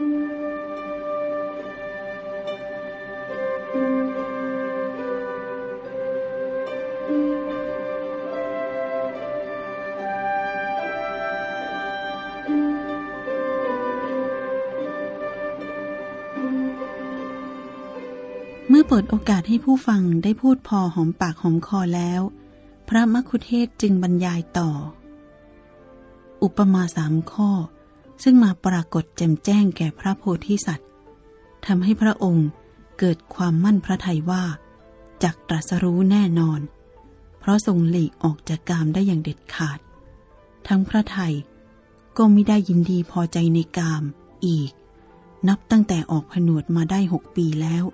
เมื่อเปิดโอกาสให้ผู้ฟังได้พูดพอหอมปากหอมคอแล้ว พระมคุเทศจึงบรรยายต่อ อุปมาสามข้อ ซึ่งมาปรากฏแจ่มแจ้งแก่พระโพธิสัตว์ทำให้พระองค์เกิดความมั่นพระทัยว่าจักตรัสรู้แน่นอน เพราะทรงหลีกออกจากกามได้อย่างเด็ดขาด ทั้งพระไทยก็ไม่ได้ยินดีพอใจในกามอีก นับตั้งแต่ออกผนวดมาได้หกปีแล้ว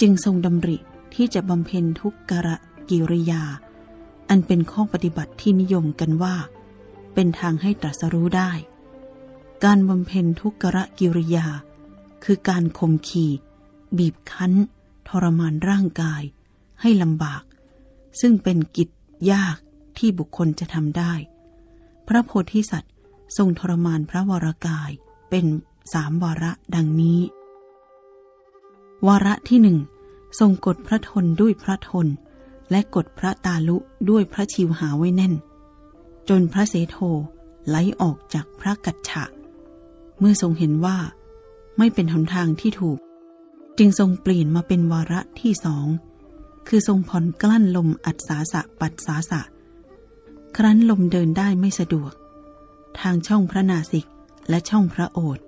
จึงทรงดำริที่จะบำเพ็ญทุกกระกิริยา อันเป็นข้อปฏิบัติที่นิยมกันว่า เป็นทางให้ตรัสรู้ได้ การบำเพ็ญทุกกระกิริยา คือการข่มขีบีบคั้น ทรมานร่างกาย ให้ลำบาก ซึ่งเป็นกิจยากที่บุคคลจะทำได้ พระโพธิสัตว์ทรงทรมานพระวรากายเป็นสามวาระดังนี้ วาระที่หนึ่งทรงกดพระทนด้วยพระทน และกดพระตาลุด้วยพระชิวหาไว้แน่น จนพระเสโทไหลออกจากพระกัจฉะ เมื่อทรงเห็นว่าไม่เป็นหนทางที่ถูก จึงทรงเปลี่ยนมาเป็นวาระที่สอง คือทรงผ่อนกลั้นลมอัดสาสะปัดสาสะ ครั้นลมเดินได้ไม่สะดวก ทางช่องพระนาสิกและช่องพระโอษ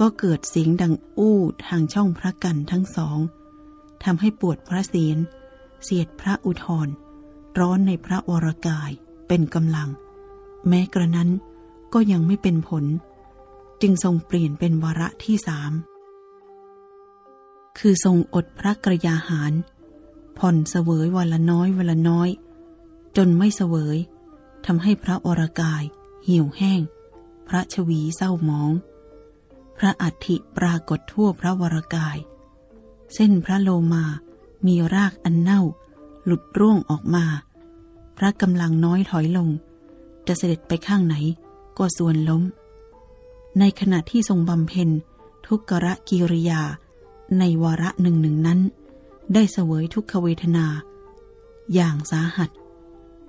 ก็เกิดเสียงดังอู้ทางช่องพระกันทั้งสองทำให้ปวดพระเศียรเสียดพระอุทธรร้อนในพระวรกายเป็นกำลัง แม้กระนั้นก็ยังไม่เป็นผล จึงทรงเปลี่ยนเป็นวาระที่สามคือทรงอดพระกระยาหาร ผ่อนเสวยวันละน้อยวันละน้อย จนไม่เสวยทำให้พระวรกาย เหี่ยวแห้ง พระชวีเศร้าหมอง พระอัฐิปรากฏทั่วพระวรกาย เส้นพระโลมามีรากอันเน่า หลุดร่วงออกมา พระกำลังน้อยถอยลง จะเสด็จไปข้างไหน ก็ส่วนล้ม ในขณะที่ทรงบำเพ็ญ ทุกขระกิริยา ในวาระหนึ่งหนึ่งนั้น ได้เสวยทุกขเวทนา อย่างสาหัส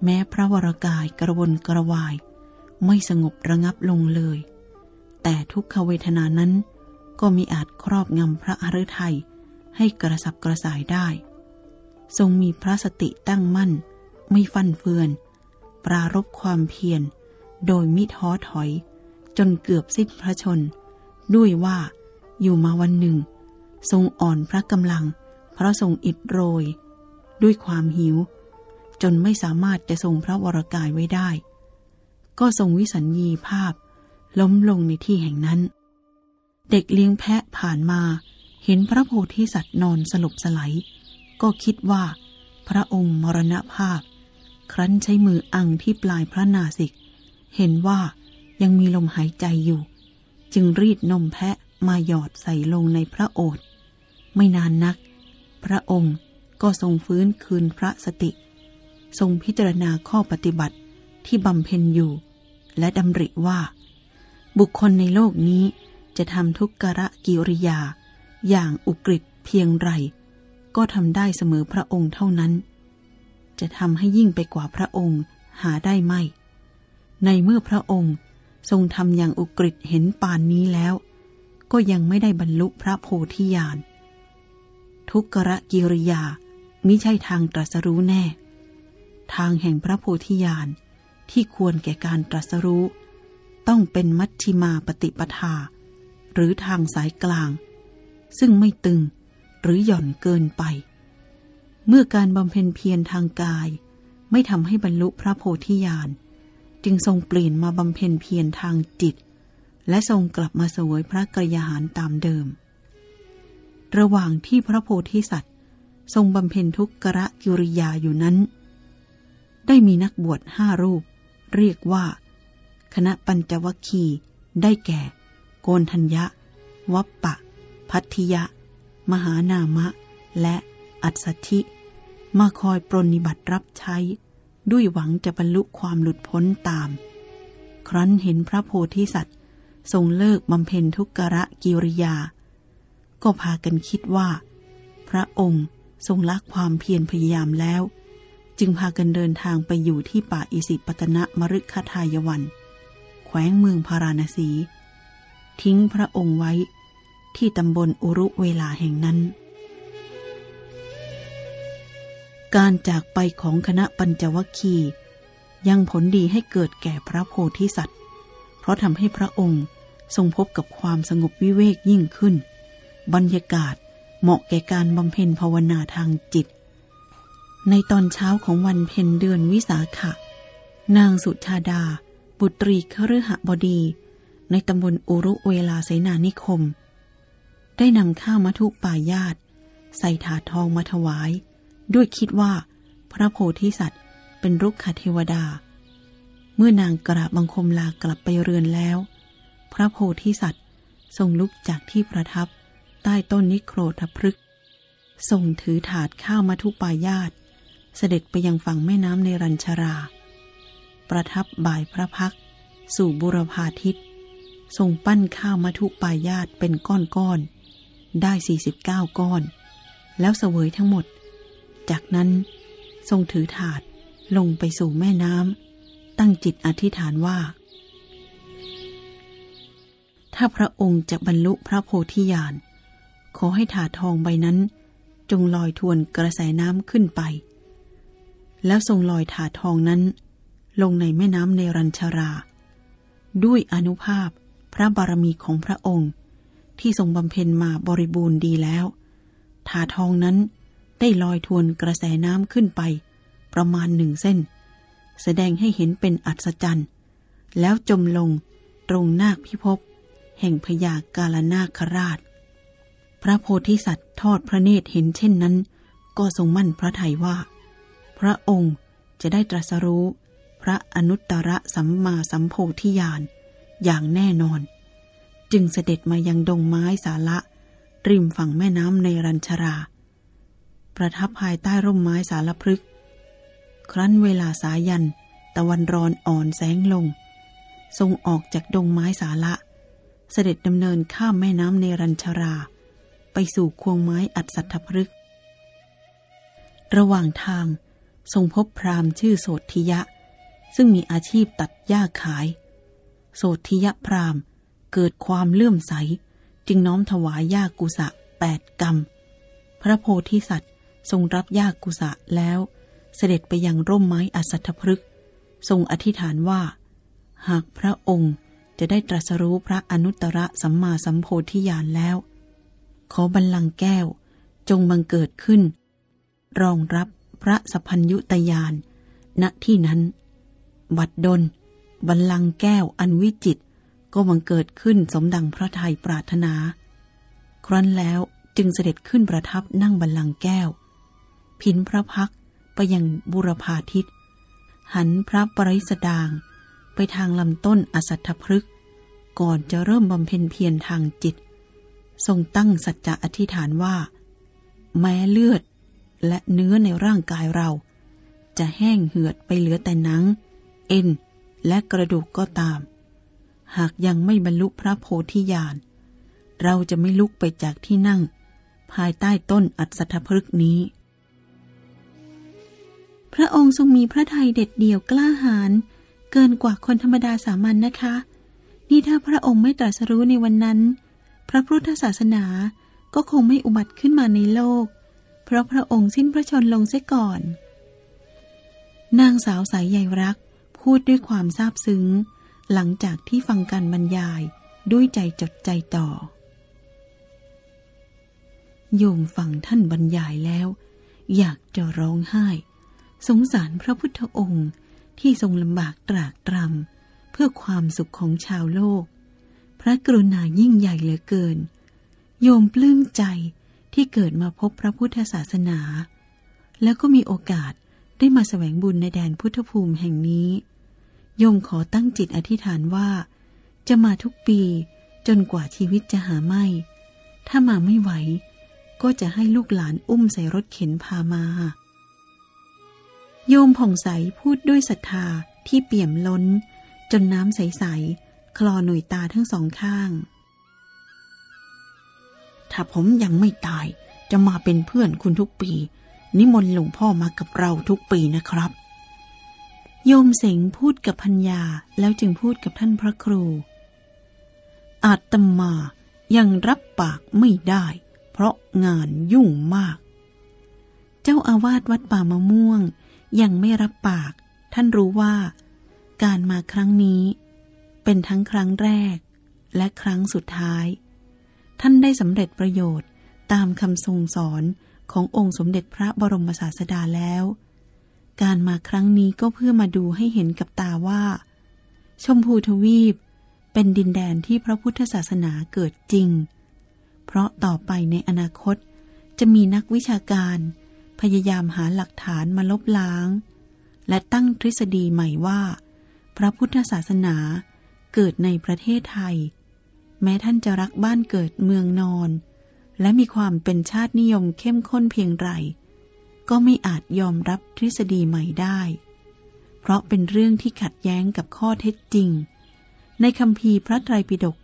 แม้พระวรากายกระวนกระวาย ไม่สงบระงับลงเลย แต่ทุกขเวทนานั้น ก็มีอาจครอบงำพระอฤทัยให้กระสับกระส่ายได้ ทรงมีพระสติตั้งมั่น ไม่ฟั่นเฟือน ปรารบความเพียร โดยมิท้อถอย จนเกือบสิ้นพระชน ด้วยว่าอยู่มาวันหนึ่ง ทรงอ่อนพระกำลัง เพราะทรงอิดโรย ด้วยความหิว จนไม่สามารถจะทรงพระวรกายไว้ได้ ก็ทรงวิสัญญีภาพ ล้มลงในที่แห่งนั้น เด็กเลี้ยงแพะผ่านมาเห็นพระโพธิสัตว์นอนสลบสลายก็คิดว่า พระองค์มรณภาพ ครั้นใช้มืออังที่ปลายพระนาสิก เห็นว่า ยังมีลมหายใจอยู่ จึงรีดนมแพะมาหยอดใส่ลงในพระโอษฐ์ไม่นานนัก พระองค์ก็ทรงฟื้นคืนพระสติ ทรงพิจารณาข้อปฏิบัติที่บำเพ็ญอยู่ และดำริว่า บุคคลในโลกนี้จะทำทุกกระกิริยา อย่างอุกฤษเพียงไร ก็ทำได้เสมอพระองค์เท่านั้น จะทำให้ยิ่งไปกว่าพระองค์หาได้ไม่ ในเมื่อพระองค์ ทรงทำอย่างอุกฤษเห็นปานนี้แล้ว ก็ยังไม่ได้บรรลุพระโพธิญาณ ทุกกระกิริยามิใช่ทางตรัสรู้แน่ ทางแห่งพระโพธิญาณที่ควรแก่การตรัสรู้ ต้องเป็นมัชชิมาปฏิปทา หรือทางสายกลาง ซึ่งไม่ตึงหรือหย่อนเกินไป เมื่อการบำเพ็ญเพียรทางกาย ไม่ทำให้บรรลุพระโพธิญาณ จึงทรงเปลี่ยนมาบำเพ็ญเพียรทางจิต และทรงกลับมาสวยพระกรยาหารตามเดิม ระหว่างที่พระโพธิสัตว์ ทรงบำเพ็ญทุกกระกิริยาอยู่นั้น ได้มีนักบวชห้ารูป เรียกว่า คณะปัญจวัคคีได้แก่ โกนทัญญะ วัปปะ พัทธิยะ มหานามะ และอัศธิ มาคอยปรนิบัติรับใช้ ด้วยหวังจะบรรลุความหลุดพ้นตาม ครั้นเห็นพระโพธิสัตว์ ทรงเลิกบำเพ็ญทุกกระกิริยา ก็พากันคิดว่า พระองค์ทรงละความเพียรพยายามแล้ว จึงพากันเดินทางไปอยู่ที่ป่าอิสิปตนะมฤคทายวัน แขวงเมืองพาราณสี ทิ้งพระองค์ไว้ที่ตำบลอุรุเวลาแห่งนั้น การจากไปของคณะปัญจวัคคีย์ยังผลดีให้เกิดแก่พระโพธิสัตว์ เพราะทำให้พระองค์ทรงพบกับความสงบวิเวกยิ่งขึ้น บรรยากาศเหมาะแก่การบำเพ็ญภาวนาทางจิต ในตอนเช้าของวันเพ็ญเดือนวิสาขะ นางสุชาดา บุตรีคฤหบดี ในตำบลอุรุเวลาเสนานิคม ได้นำข้าวมัทุปายาตใส่ถาดทองมาถวาย ด้วยคิดว่า พระโพธิสัตว์เป็นรุกขเทวดา เมื่อนางกราบบังคมลากลับไปเรือนแล้ว พระโพธิสัตว์ทรงลุกจากที่ประทับ ใต้ต้นนิโครธพฤกษ์ทรงถือถาดข้าวมัทุปายาตเสด็จไปยังฝั่งแม่น้ำในรัญชรา ประทับบ่ายพระพัก สู่บุรพาทิตทรงปั้นข้าวมัทุปายาตเป็นก้อนๆ ได้ 49 ก้อน แล้วเสวยทั้งหมด จากนั้นทรงถือถาดลงไปสู่แม่น้ำตั้งจิตอธิษฐานว่า ถ้าพระองค์จะบรรลุพระโพธิญาณ ขอให้ถาทองใบนั้น จงลอยทวนกระแสน้ำขึ้นไป แล้วทรงลอยถาทองนั้น ลงในแม่น้ำในรัญชารา ด้วยอนุภาพพระบารมีของพระองค์ที่ทรงบำเพ็ญมาบริบูรณ์ดีแล้วถาทองนั้น ได้ลอยทวนกระแสน้ำขึ้นไป ประมาณหนึ่งเส้น แสดงให้เห็นเป็นอัศจรรย์ แล้วจมลงตรงนาคพิภพแห่งพญากาลนาคราช พระโพธิสัตว์ทอดพระเนตรเห็นเช่นนั้น ก็ทรงมั่นพระทัยว่า พระองค์จะได้ตรัสรู้ พระอนุตตรสัมมาสัมโพธิญาณอย่างแน่นอน จึงเสด็จมายังดงไม้สาละ ริมฝั่งแม่น้ำในรัญชรา ประทับภายใต้ร่มไม้สารพฤกษ์ครั้นเวลาสายัน ตะวันรอนอ่อนแสงลง ทรงออกจากดงไม้สาละ เสด็จดำเนินข้ามแม่น้ำเนรัญชรา ไปสู่ควงไม้อัศทพฤกษ์ระหว่างทางทรงพบพราหมณ์ชื่อโสธิยะ ซึ่งมีอาชีพตัดหญ้าขาย โสธิยะพราหมณ์เกิดความเลื่อมใส จึงน้อมถวายหญ้ากุสะแปดกรรมพระโพธิสัตว์ ทรงรับหญ้ากุสะแล้ว เสด็จไปยังร่มไม้อัศทพฤกษ์ทรงอธิษฐานว่า หากพระองค์จะได้ตรัสรู้พระอนุตตรสัมมาสัมโพธิญาณแล้ว ขอบัลลังก์แก้วจงบังเกิดขึ้น รองรับพระสัพพัญยุตยานณที่นั้น บัดดล บัลลังก์แก้วอันวิจิตก็บังเกิดขึ้นสมดังพระทัยปรารถนา ครั้นแล้วจึงเสด็จขึ้นประทับนั่งบัลลังก์แก้ว พินพระพักไปยังบุรพาทิตหันพระปริสดางไปทางลำต้นอสัตถพฤกษ์ก่อนจะเริ่มบำเพ็ญเพียรทางจิต ทรงตั้งสัจจะอธิษฐานว่า แม้เลือดและเนื้อในร่างกายเรา จะแห้งเหือดไปเหลือแต่หนัง เอ็น และกระดูกก็ตาม หากยังไม่บรรลุพระโพธิญาณ เราจะไม่ลุกไปจากที่นั่ง ภายใต้ต้นอัศทพฤกษ์นี้ พระองค์ทรงมีพระทัยเด็ดเดี่ยวกล้าหาญเกินกว่าคนธรรมดาสามัญนนะคะ นี่ถ้าพระองค์ไม่ตรัสรู้ในวันนั้น พระพุทธศาสนาก็คงไม่อุบัติขึ้นมาในโลก เพราะพระองค์สิ้นพระชนลงเสียก่อน นางสาวสายใยรัก พูดด้วยความซาบซึ้ง หลังจากที่ฟังการบรรยายด้วยใจจดใจต่อ โยมฟังท่านบรรยายแล้ว อยากจะร้องไห้ สงสารพระพุทธองค์ที่ทรงลำบากตรากตรำเพื่อความสุขของชาวโลก พระกรุณายิ่งใหญ่เหลือเกิน โยมปลื้มใจที่เกิดมาพบพระพุทธศาสนา แล้วก็มีโอกาสได้มาแสวงบุญในแดนพุทธภูมิแห่งนี้ โยมขอตั้งจิตอธิษฐานว่า จะมาทุกปีจนกว่าชีวิตจะหาไม่ ถ้ามาไม่ไหว ก็จะให้ลูกหลานอุ้มใส่รถเข็นพามา โยมผ่องใสพูดด้วยศรัทธาที่เปี่ยมล้น จนน้ำใส ๆ คลอหนุ่ยตาทั้งสองข้าง ถ้าผมยังไม่ตายจะมาเป็นเพื่อนคุณทุกปี นิมนต์หลวงพ่อมากับเราทุกปีนะครับ โยมเสงพูดกับพัญญาแล้วจึงพูดกับท่านพระครู อาตมายังรับปากไม่ได้ เพราะงานยุ่งมาก เจ้าอาวาสวัดป่ามะม่วง ยังไม่รับปาก ท่านรู้ว่า การมาครั้งนี้ เป็นทั้งครั้งแรก และครั้งสุดท้าย ท่านได้สำเร็จประโยชน์ตามคำทรงสอนขององค์สมเด็จพระบรมศาสดาแล้ว การมาครั้งนี้ก็เพื่อมาดูให้เห็นกับตาว่า ชมพูทวีปเป็นดินแดนที่พระพุทธศาสนาเกิดจริง เพราะต่อไปในอนาคตจะมีนักวิชาการ พยายามหาหลักฐานมาลบล้าง และตั้งทฤษฎีใหม่ว่า พระพุทธศาสนาเกิดในประเทศไทย แม้ท่านจะรักบ้านเกิดเมืองนอน และมีความเป็นชาตินิยมเข้มข้นเพียงไร ก็ไม่อาจยอมรับทฤษฎีใหม่ได้ เพราะเป็นเรื่องที่ขัดแย้งกับข้อเท็จจริง ในคำพีพระไตรปิฎก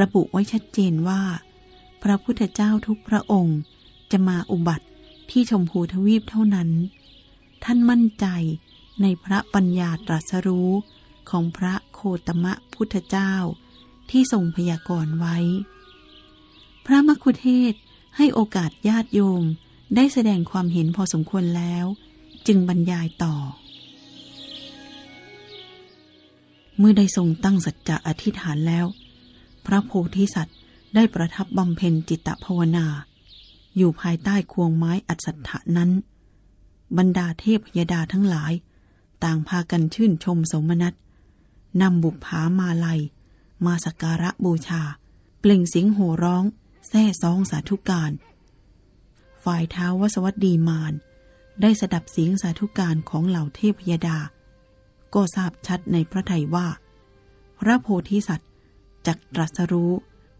ระบุไว้ชัดเจนว่า พระพุทธเจ้าทุกพระองค์จะมาอุบัติ ที่ชมพูทวีปเท่านั้น ท่านมั่นใจในพระปัญญาตรัสรู้ของพระโคตมะพุทธเจ้า ที่ทรงพยากรณ์ไว้ พระมคุเทศให้โอกาสญาติโยมได้แสดงความเห็นพอสมควรแล้ว จึงบรรยายต่อ เมื่อได้ทรงตั้งสัจจะอธิษฐานแล้ว พระโพธิสัตว์ได้ประทับบำเพ็ญจิตภาวนา อยู่ภายใต้ควงไม้อัศถะนั้น บรรดาเทพยดาทั้งหลาย ต่างพากันชื่นชมสมนัตนำบุพผามาลัย มาสักการะบูชา เปล่งเสียงโห่ร้อง แซ่ซองสาธุการ ฝ่ายเท้าวสวัสดีมาน ได้สดับเสียงสาธุการของเหล่าเทพยดา ก็ทราบชัดในพระไทยว่า พระโพธิสัตว์จักตรัสรู้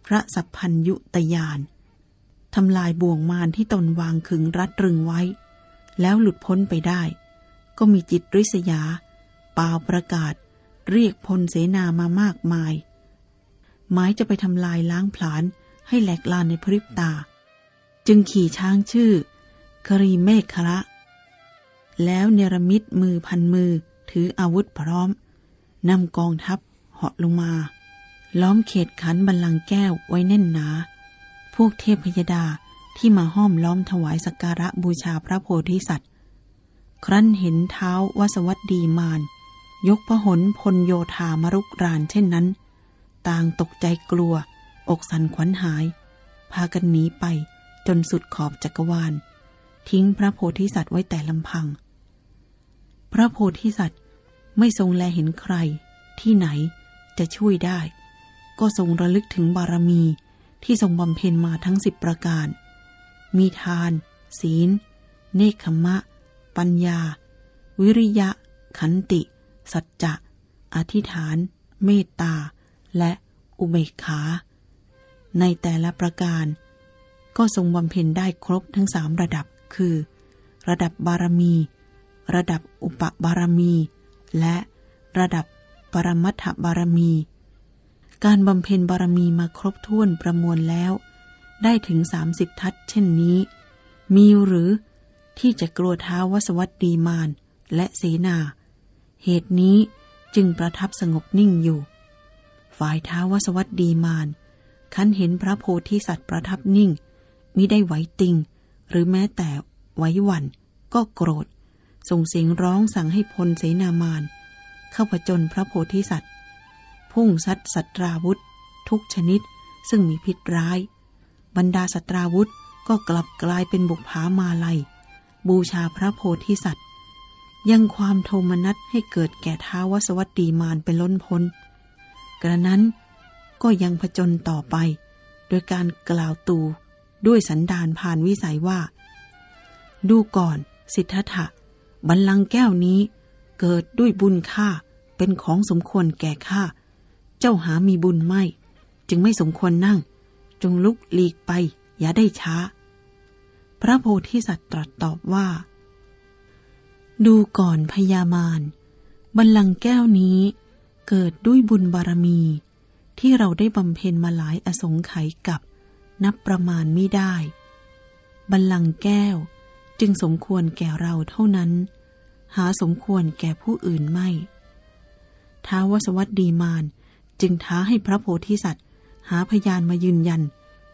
พระสัพพัญยุตยาน ทำลายบ่วงมารที่ตนวางขึงรัดรึงไว้ แล้วหลุดพ้นไปได้ ก็มีจิตริษยาเป่าประกาศ เรียกพลเสนามามากมาย หมายจะไปทำลายล้างผลาญให้แหลกลานในพริบตา จึงขี่ช้างชื่อครีเมฆคละแล้วเนรมิตมือพันมือถืออาวุธพร้อมนำกองทัพเหาะลงมา ล้อมเขตขันบัลลังก์แก้วไว้แน่นหนา วกเทพพยดาที่มาห้อมล้อมถวายสักการะบูชาพระโพธิสัตว์ ครั้นเห็นเท้าวสวัสดีมาน ยกพหลพลโยธามรุกรานเช่นนั้น ต่างตกใจกลัว อกสันขวัญหาย พากันหนีไปจนสุดขอบจักรวาล ทิ้งพระโพธิสัตว์ไว้แต่ลำพัง พระโพธิสัตว์ไม่ทรงแลเห็นใคร ที่ไหนจะช่วยได้ ก็ทรงระลึกถึงบารมี ที่ทรงบำเพ็ญมาทั้งสิบประการ มีทาน ศีล เนคขมะ ปัญญา วิริยะ ขันติ สัจจะ อธิษฐาน เมตตา และอุเบกขา ในแต่ละประการ ก็ทรงบำเพ็ญได้ครบทั้งสามระดับ คือ ระดับบารมี ระดับอุปบารมี และระดับปรมัตถบารมี การบำเพ็ญบารมีมาครบถ้วนประมวลแล้ว ได้ถึงสามสิบทัศเช่นนี้ มีหรือที่จะกลัวท้าวสวัสดีมานและเสนา เหตุนี้จึงประทับสงบนิ่งอยู่ ฝ่ายท้าวสวัสดีมานคันเห็นพระโพธิสัตว์ประทับนิ่งมิได้ไหวติง หรือแม้แต่ไหวหวันก็โกรธ ส่งเสียงร้องสั่งให้พลเสนามาน เข้าผจญพระโพธิสัตว์ พุ่งซัดสัตราวุธ ทุกชนิดซึ่งมีพิษร้าย บรรดาสัตราวุธก็กลับกลายเป็นบุกผามาลัย บูชาพระโพธิสัตว์ ยังความโทมนัสให้เกิดแก่ท้าวสวัสดีมานเป็นล้นพ้น กระนั้นก็ยังผจญต่อไป โดยการกล่าวตูด้วยสันดานผ่านวิสัยว่า ดูก่อน สิทธัตถะบัลลังก์แก้วนี้เกิดด้วยบุญข้าเป็นของสมควรแก่ข้า เจ้าหามีบุญไม่ จึงไม่สมควรนั่ง จงลุกหลีกไป อย่าได้ช้า พระโพธิสัตว์ตรัสตอบว่า ดูก่อนพญามารบัลลังก์แก้วนี้เกิดด้วยบุญบารมี ที่เราได้บำเพ็ญมาหลายอสงไขยกับนับประมาณไม่ได้ บัลลังก์แก้วจึงสมควรแก่เราเท่านั้น หาสมควรแก่ผู้อื่นไม่ท้าวสวัสดีมาน จึงท้าให้พระโพธิสัตว์ หาพยานมายืนยัน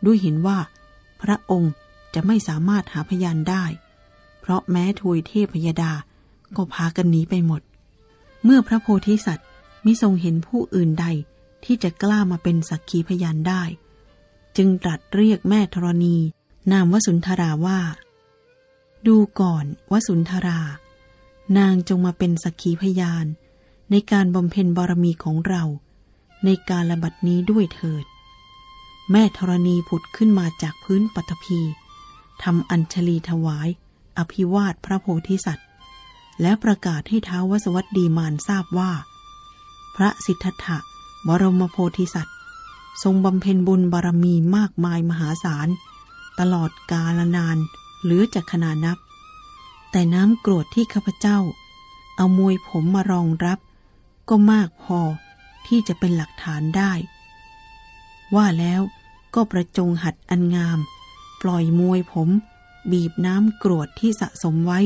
ด้วยเห็นว่า พระองค์จะไม่สามารถหาพยานได้ เพราะแม้ทวยเทพยดา ก็พากันหนีไปหมด เมื่อพระโพธิสัตว์มิทรงเห็นผู้อื่นใดที่จะกล้ามาเป็นสักขีพยานได้ จึงตรัสเรียกแม่ธรณี นามวสุนทราว่า ดูก่อนวสุนทรา นางจงมาเป็นสักขีพยาน ในการบำเพ็ญบารมีของเรา ในการระบัดนี้ด้วยเถิด แม่ธรณีผุดขึ้นมาจากพื้นปฐพีทำอัญชลีถวาย อภิวาทพระโพธิสัตว์ และประกาศให้ท้าววสวัสดีมานทราบว่า พระสิทธัตถะบรมโพธิสัตว์ ทรงบำเพ็ญบุญบารมีมากมายมหาศาล ตลอดกาลนานเหรือจะขนานับ แต่น้ำโกรธที่ข้าพเจ้า เอามวยผมมารองรับ ก็มากพอ ที่จะเป็นหลักฐานได้ ว่าแล้วก็ประจงหัดอันงาม ปล่อยมวยผม บีบน้ำกรวดที่สะสมไว้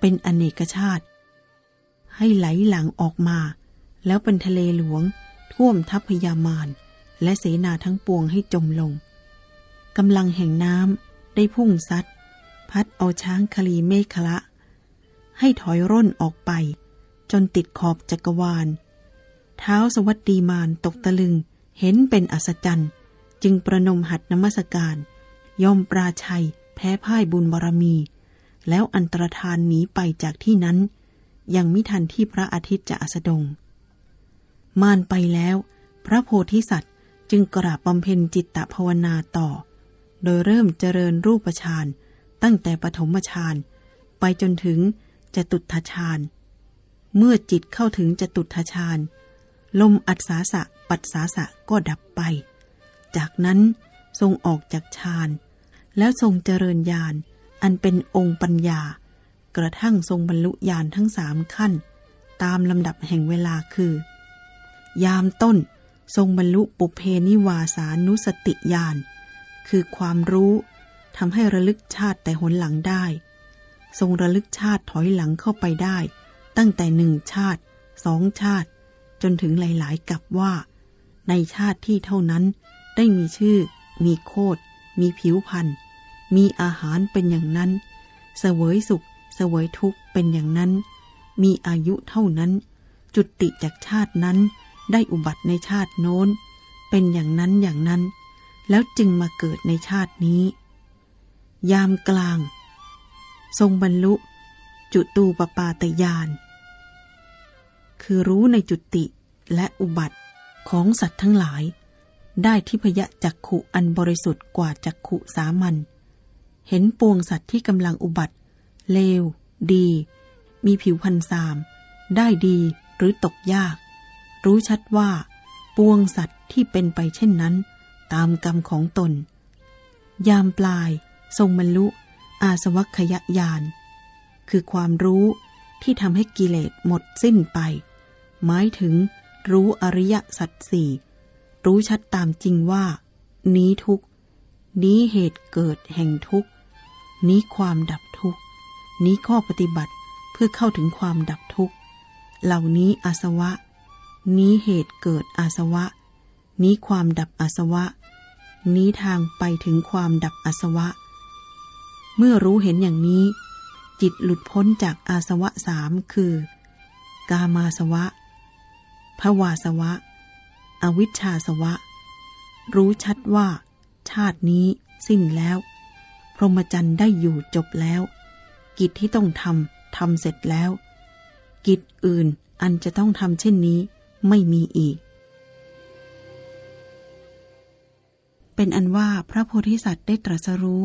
เป็นอเนกชาติ ให้ไหลหลังออกมา แล้วเป็นทะเลหลวง ท่วมทัพพยามารและเสนาทั้งปวงให้จมลงกำลังแห่งน้ำได้พุ่งซัด พัดเอาช้างคลีเมฆละ ให้ถอยร่นออกไป จนติดขอบจักรวาล ท้าสวัสดีมานตกตะลึง เห็นเป็นอัศจรรย์ จึงประนมหัดนมัสการ ยอมปราชัย แพ้พ่ายบุญบารมี แล้วอันตรธานหนีไปจากที่นั้น ยังมิทันที่พระอาทิตย์จะอัสดง มานไปแล้ว พระโพธิสัตว์จึงกราบบำเพ็ญจิตตภาวนาต่อ โดยเริ่มเจริญรูปฌานตั้งแต่ปฐมฌานไปจนถึงจตุทฌานเมื่อจิตเข้าถึงจตุทฌาน ลมอัศสาสะปัสสาสะก็ดับไป จากนั้นทรงออกจากฌานแล้วทรงเจริญญาณอันเป็นองค์ปัญญา กระทั่งทรงบรรลุญาณทั้งสามขั้น ตามลำดับแห่งเวลาคือ ยามต้นทรงบรรลุปุเพนิวาสานุสติญาณคือความรู้ทำให้ระลึกชาติแต่หนหลังได้ ทรงระลึกชาติถอยหลังเข้าไปได้ ตั้งแต่หนึ่งชาติสองชาติ จนถึงหลายๆ กับว่า ในชาติที่เท่านั้นได้มีชื่อ มีโคดมีผิวพันธ์มีอาหารเป็นอย่างนั้น เสวยสุข เสวยทุกข์เป็นอย่างนั้น มีอายุเท่านั้น จุติจากชาตินั้นได้อุบัติในชาติโน้น เป็นอย่างนั้นอย่างนั้น แล้วจึงมาเกิดในชาตินี้ ยามกลาง ทรงบรรลุ จุตูปปาตยาน คือรู้ในจุติและอุบัติของสัตว์ทั้งหลาย ได้ทิพยจักขุอันบริสุทธิ์กว่าจักขุสามัญเห็นปวงสัตว์ที่กำลังอุบัติ เลว ดี มีผิวพันธ์สาม ได้ดีหรือตกยาก รู้ชัดว่า ปวงสัตว์ที่เป็นไปเช่นนั้น ตามกรรมของตน ยามปลาย ทรงบรรลุอาสวัคยญาณคือความรู้ ที่ทำให้กิเลสหมดสิ้นไป หมายถึง รู้อริยสัจสี่รู้ชัดตามจริงว่า นี้ทุกนี้เหตุเกิดแห่งทุกนี้ความดับทุกนี้ข้อปฏิบัติเพื่อเข้าถึงความดับทุกเหล่านี้อาสวะ นี้เหตุเกิดอาสวะ นี้ความดับอาสวะ นี้ทางไปถึงความดับอาสวะ เมื่อรู้เห็นอย่างนี้ จิตหลุดพ้นจากอาสวะสามคือ กามาสวะภวาสวะ อวิชชาสวะ รู้ชัดว่า ชาตินี้สิ้นแล้ว พรหมจรรย์ได้อยู่จบแล้ว กิจที่ต้องทำทำเสร็จแล้ว กิจอื่นอันจะต้องทำเช่นนี้ไม่มีอีก เป็นอันว่าพระโพธิสัตว์ได้ตรัสรู้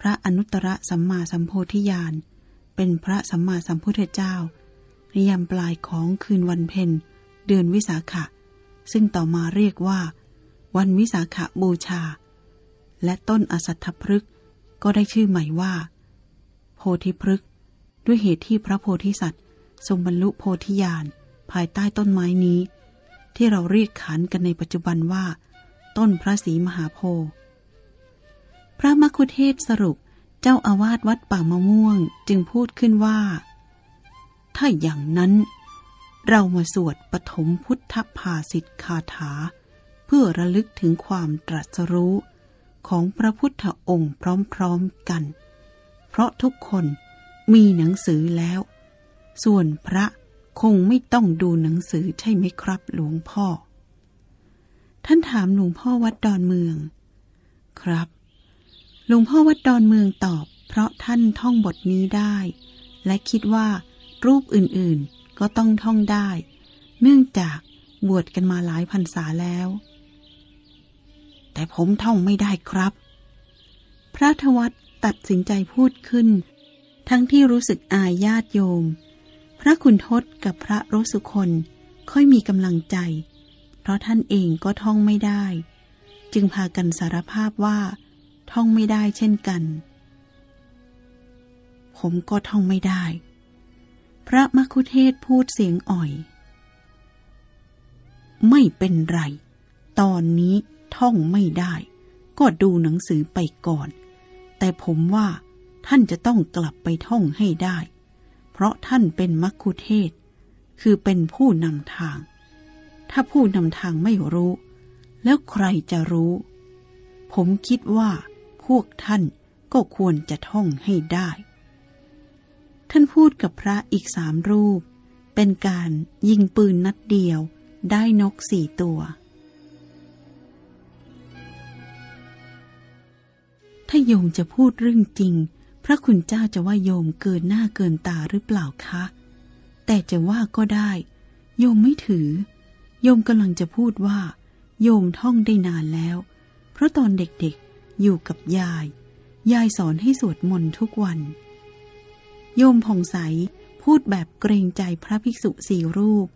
พระอนุตตรสัมมาสัมโพธิญาณ เป็นพระสัมมาสัมพุทธเจ้าในยามปลายของคืนวันเพ็ญเดือนวิสาขะ ซึ่งต่อมาเรียกว่า วันวิสาขบูชา และต้นอสัตถพฤกษ์ก็ได้ชื่อใหม่ว่า โพธิพฤกษ์ด้วยเหตุที่พระโพธิสัตว์ ทรงบรรลุโพธิญาณภายใต้ต้นไม้นี้ ที่เราเรียกขานกันในปัจจุบันว่า ต้นพระศรีมหาโพธิ์พระมคุเทศสรุป เจ้าอาวาสวัดป่ามะม่วงจึงพูดขึ้นว่า ถ้าอย่างนั้น เรามาสวดปฐมพุทธภาสิทธคาถา เพื่อระลึกถึงความตรัสรู้ของพระพุทธองค์พร้อมๆกัน เพราะทุกคนมีหนังสือแล้ว ส่วนพระคงไม่ต้องดูหนังสือใช่ไหมครับหลวงพ่อ ท่านถามหลวงพ่อวัดดอนเมือง ครับ หลวงพ่อวัดดอนเมืองตอบ เพราะท่านท่องบทนี้ได้ และคิดว่ารูปอื่นๆก็ต้องท่องได้ เนื่องจากบวชกันมาหลายพรรษาแล้ว แต่ผมท่องไม่ได้ครับ พระทวัตตัดสินใจพูดขึ้น ทั้งที่รู้สึกอายญาติโยม พระคุณทศกับพระรสุคนค่อยมีกำลังใจ เพราะท่านเองก็ท่องไม่ได้ จึงพากันสารภาพว่า ท่องไม่ได้เช่นกัน ผมก็ท่องไม่ได้ พระมคุเทศพูดเสียงอ่อย ไม่เป็นไร ตอนนี้ท่องไม่ได้ ก็ดูหนังสือไปก่อน แต่ผมว่าท่านจะต้องกลับไปท่องให้ได้ เพราะท่านเป็นมัคคุเทศ คือเป็นผู้นำทาง ถ้าผู้นำทางไม่รู้ แล้วใครจะรู้ ผมคิดว่า พวกท่านก็ควรจะท่องให้ได้ ท่านพูดกับพระอีกสามรูป เป็นการยิงปืนนัดเดียวได้นกสี่ตัว ถ้าโยมจะพูดเรื่องจริง พระคุณเจ้าจะว่าโยมเกินหน้าเกินตาหรือเปล่าคะ แต่จะว่าก็ได้ โยมไม่ถือ โยมกำลังจะพูดว่า โยมท่องได้นานแล้ว เพราะตอนเด็กๆ อยู่กับยาย ยายสอนให้สวดมนต์ทุกวัน โยมผ่องใสพูดแบบเกรงใจพระภิกษุสี่รูป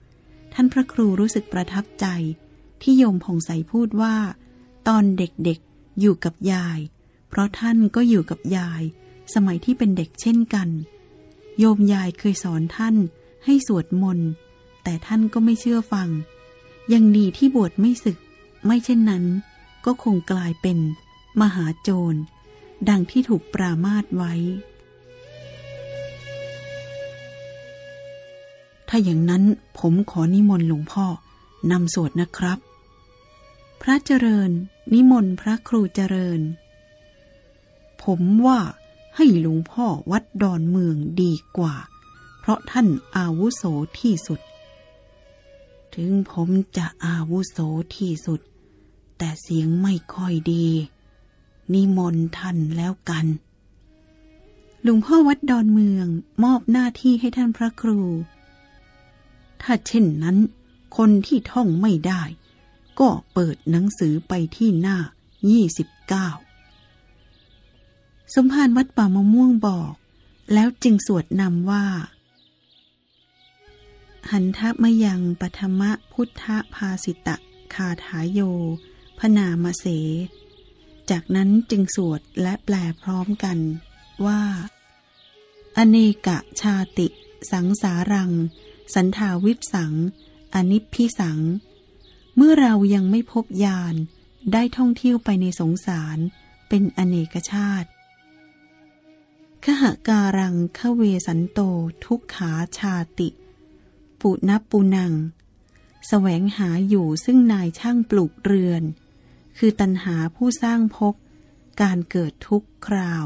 ท่านพระครูรู้สึกประทับใจ ที่โยมผ่องใสพูดว่า ตอนเด็กๆอยู่กับยาย เพราะท่านก็อยู่กับยาย สมัยที่เป็นเด็กเช่นกัน โยมยายเคยสอนท่านให้สวดมนต์ แต่ท่านก็ไม่เชื่อฟัง ยังดีที่บวชไม่ศึก ไม่เช่นนั้น ก็คงกลายเป็น มหาโจร ดังที่ถูกปรามาสไว้ ถ้าอย่างนั้นผมขอนิมนต์หลวงพ่อนำสวดนะครับ พระเจริญ นิมนต์พระครูเจริญ ผมว่าให้หลวงพ่อวัดดอนเมืองดีกว่า เพราะท่านอาวุโสที่สุด ถึงผมจะอาวุโสที่สุด แต่เสียงไม่ค่อยดี นิมนต์ท่านแล้วกัน หลวงพ่อวัดดอนเมืองมอบหน้าที่ให้ท่านพระครู ถ้าเช่นนั้น คนที่ท่องไม่ได้ ก็เปิดหนังสือไปที่หน้า 29 สมภารวัดป่ามะม่วงบอก แล้วจึงสวดนำว่า หันทะมยังปฐมะพุทธภาสิตะคาถาโย พนามเส จากนั้นจึงสวดและแปลพร้อมกันว่า อเนกะชาติ สังสารัง สันทาวิสัง อนิพพิสัง เมื่อเรายังไม่พบยานได้ท่องเที่ยวไปในสงสาร เป็นอเนกชาติขหาการังขเวสันโต ทุกขาชาติ ปุนับปุนังแสวงหาอยู่ซึ่งนายช่างปลูกเรือน คือตันหาผู้สร้างภพการเกิดทุกคราว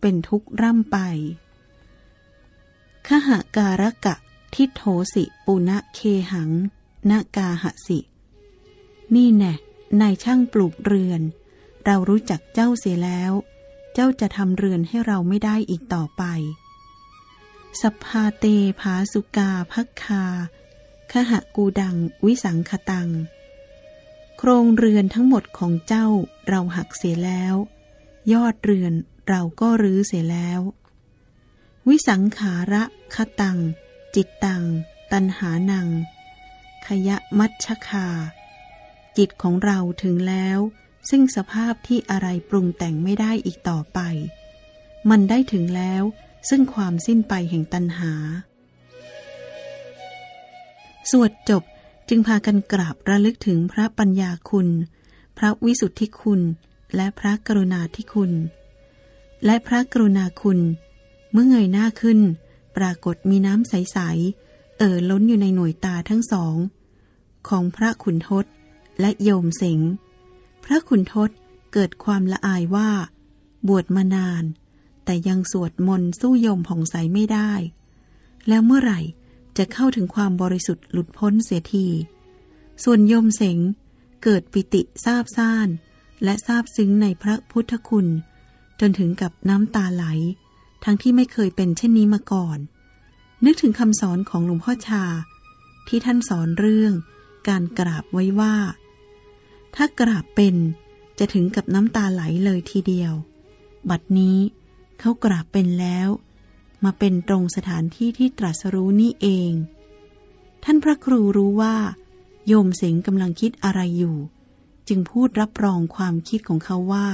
เป็นทุกร่ำไปขหาการกะทิโถสิปุณะเคหังนากาหสิ นี่แน่นายช่างปลูกเรือน เรารู้จักเจ้าเสียแล้ว เจ้าจะทำเรือนให้เราไม่ได้อีกต่อไปสภาเตภาสุกาพักคาขหกูดัง วิสังคตัง โครงเรือนทั้งหมดของเจ้าเราหักเสียแล้ว ยอดเรือนเราก็รื้อเสียแล้ว วิสังขาระคตัง จิตตัง ตันหานัง ขยะมัชคา จิตของเราถึงแล้ว ซึ่งสภาพที่อะไรปรุงแต่งไม่ได้อีกต่อไป มันได้ถึงแล้วซึ่งความสิ้นไปแห่งตันหา สวดจบ จึงพากันกราบระลึกถึงพระปัญญาคุณ พระวิสุทธิคุณ และพระกรุณาธิคุณ และพระกรุณาคุณ เมื่อเงยหน้าขึ้น ปรากฏมีน้ำใส ๆ เอ่อล้นอยู่ในหน่วยตาทั้งสอง ของพระขุนทศและโยมเสงพระขุนทศเกิดความละอายว่า บวชมานาน แต่ยังสวดมนต์สู้โยมผ่องใสไม่ได้ แล้วเมื่อไหร่ จะเข้าถึงความบริสุทธิ์หลุดพ้นเสียที ส่วนโยมเสงเกิดปิติซาบซ่าน และซาบซึ้งในพระพุทธคุณ จนถึงกับน้ำตาไหล ทั้งที่ไม่เคยเป็นเช่นนี้มาก่อน นึกถึงคำสอนของหลวงพ่อชา ที่ท่านสอนเรื่องการกราบไว้ว่า ถ้ากราบเป็นจะถึงกับน้ำตาไหลเลยทีเดียว บัดนี้เขากราบเป็นแล้ว มาเป็นตรงสถานที่ที่ตรัสรู้นี่เอง ท่านพระครูรู้ว่า โยมเสงกำลังคิดอะไรอยู่ จึงพูดรับรองความคิดของเขาว่า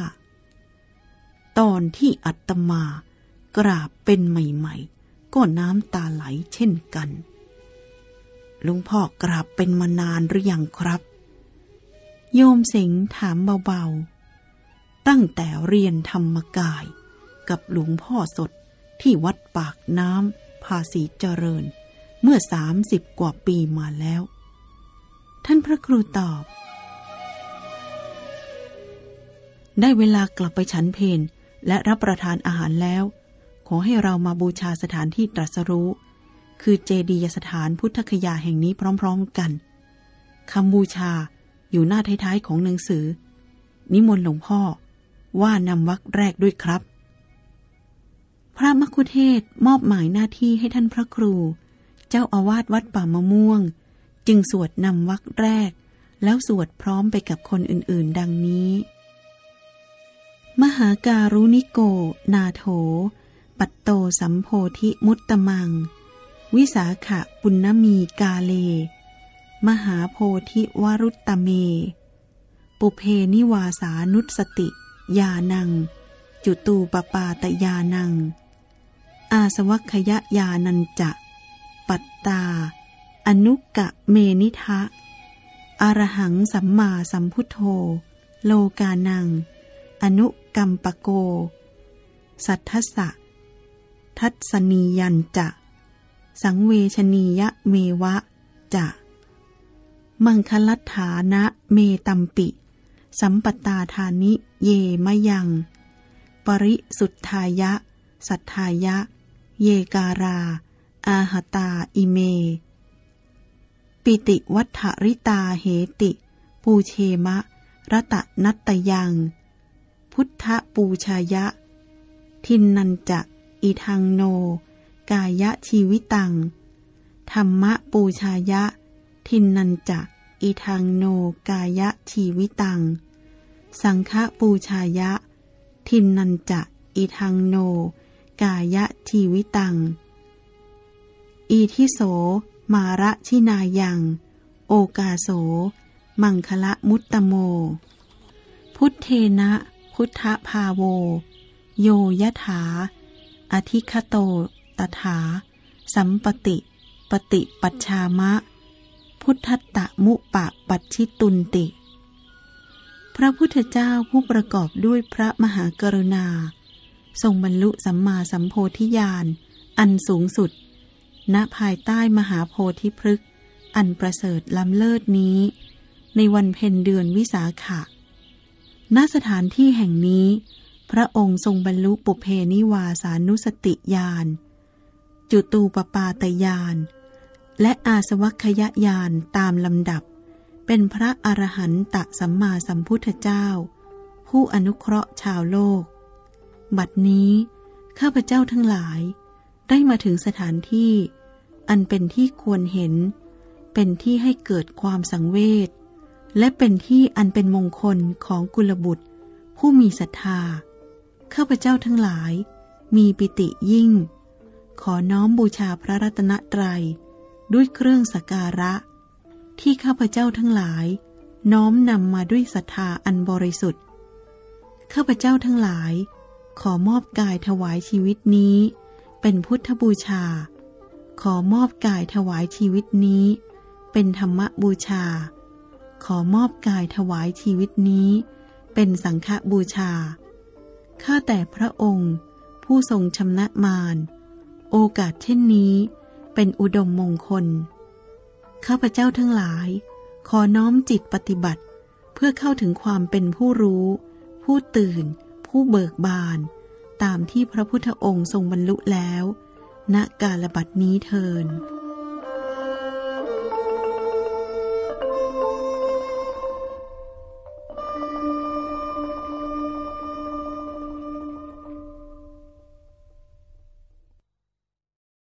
ตอนที่อัตมากราบเป็นใหม่ๆ ก็น้ำตาไหลเช่นกันลุงพ่อกราบเป็นมานานหรือยังครับ โยมเสงถามเบาๆ ตั้งแต่เรียนธรรมกายกับหลวงพ่อสด ที่วัดปากน้ำภาษีเจริญ เมื่อสามสิบกว่าปีมาแล้ว ท่านพระครูตอบ ได้เวลากลับไปฉันเพนและรับประทานอาหารแล้ว ขอให้เรามาบูชาสถานที่ตรัสรู้ คือเจดียสถานพุทธคยาแห่งนี้พร้อมๆกันคำบูชาอยู่หน้าท้ายๆของหนังสือ นิมนต์หลวงพ่อว่านำวักแรกด้วยครับ พระมคุเทศมอบหมายหน้าที่ให้ท่านพระครู เจ้าอาวาสวัดป่ามะม่วง จึงสวดนำวักแรก แล้วสวดพร้อมไปกับคนอื่นๆ ดังนี้ มหาการุณิโก นาโถ ปัตโตสัมโพธิมุตตมัง วิสาขะปุณณมีกาเล มหาโพธิวรุตตเม ปุเพนิวาสานุสติ ยานัง จุตูปปาตยานัง อาสวัคยยานันจะ ปัตตา อนุกะเมนิทะ อรหังสัมมาสัมพุทโธ โลกานัง อนุกัมปโก สัทธสะ ทัศนียันจะ สังเวชนียะเมวะจะ มังคลัฐานะเมตัมปิ สัมปตาธานิเยมยัง ปริสุทธายะ สัทธายะ เยการา อาหตาอิเม ปิติวัฏริตาเหติ ปูเชมะรตะนัตยัง พุทธปูชายะ ทินนันจะอิทังโน กายะชีวิตัง ธรรมะปูชายะ ทินนันจะอิทังโนกายะชีวิตัง สังฆปูชายะ ทินนันจะอิทังโน กายะทีวิตัง อีทิโส มาระชินายัง โอกาโส มังคละมุตตโม พุทเทนะ พุทธภาโว โยยถา อธิคโต ตถา สัมปติ ปฏิปัชชามะ พุทธตะมุปะปัชิตุนติ พระพุทธเจ้าผู้ประกอบด้วยพระมหากรุณา ทรงบรรลุสัมมาสัมโพธิญาณ อันสูงสุด ณภายใต้มหาโพธิพฤกษ์อันประเสริฐล้ำเลิศนี้ ในวันเพ็ญเดือนวิสาขะ ณสถานที่แห่งนี้ พระองค์ทรงบรรลุปุเพนิวาสานุสติญาณ จุตูปปาตญาณ และอาสวัคยญาณตามลำดับ เป็นพระอรหันตสัมมาสัมพุทธเจ้า ผู้อนุเคราะห์ชาวโลก บัดนี้ข้าพเจ้าทั้งหลาย ได้มาถึงสถานที่ อันเป็นที่ควรเห็น เป็นที่ให้เกิดความสังเวชและเป็นที่อันเป็นมงคลของกุลบุตร ผู้มีศรัทธา ข้าพเจ้าทั้งหลาย มีปิติยิ่ง ขอน้อมบูชาพระรัตนตรัย ด้วยเครื่องสักการะ ที่ข้าพเจ้าทั้งหลาย น้อมนำมาด้วยศรัทธาอันบริสุทธิ์ ข้าพเจ้าทั้งหลาย ขอมอบกายถวายชีวิตนี้ เป็นพุทธบูชา ขอมอบกายถวายชีวิตนี้ เป็นธรรมบูชา ขอมอบกายถวายชีวิตนี้ เป็นสังฆบูชา ข้าแต่พระองค์ ผู้ทรงชำนะมาร โอกาสเช่นนี้ เป็นอุดมมงคล ข้าพเจ้าทั้งหลาย ขอน้อมจิตปฏิบัติ เพื่อเข้าถึงความเป็นผู้รู้ ผู้ตื่น ผู้เบิกบาน ตามที่พระพุทธองค์ทรงบรรลุแล้ว ณกาลบัดนี้เทิน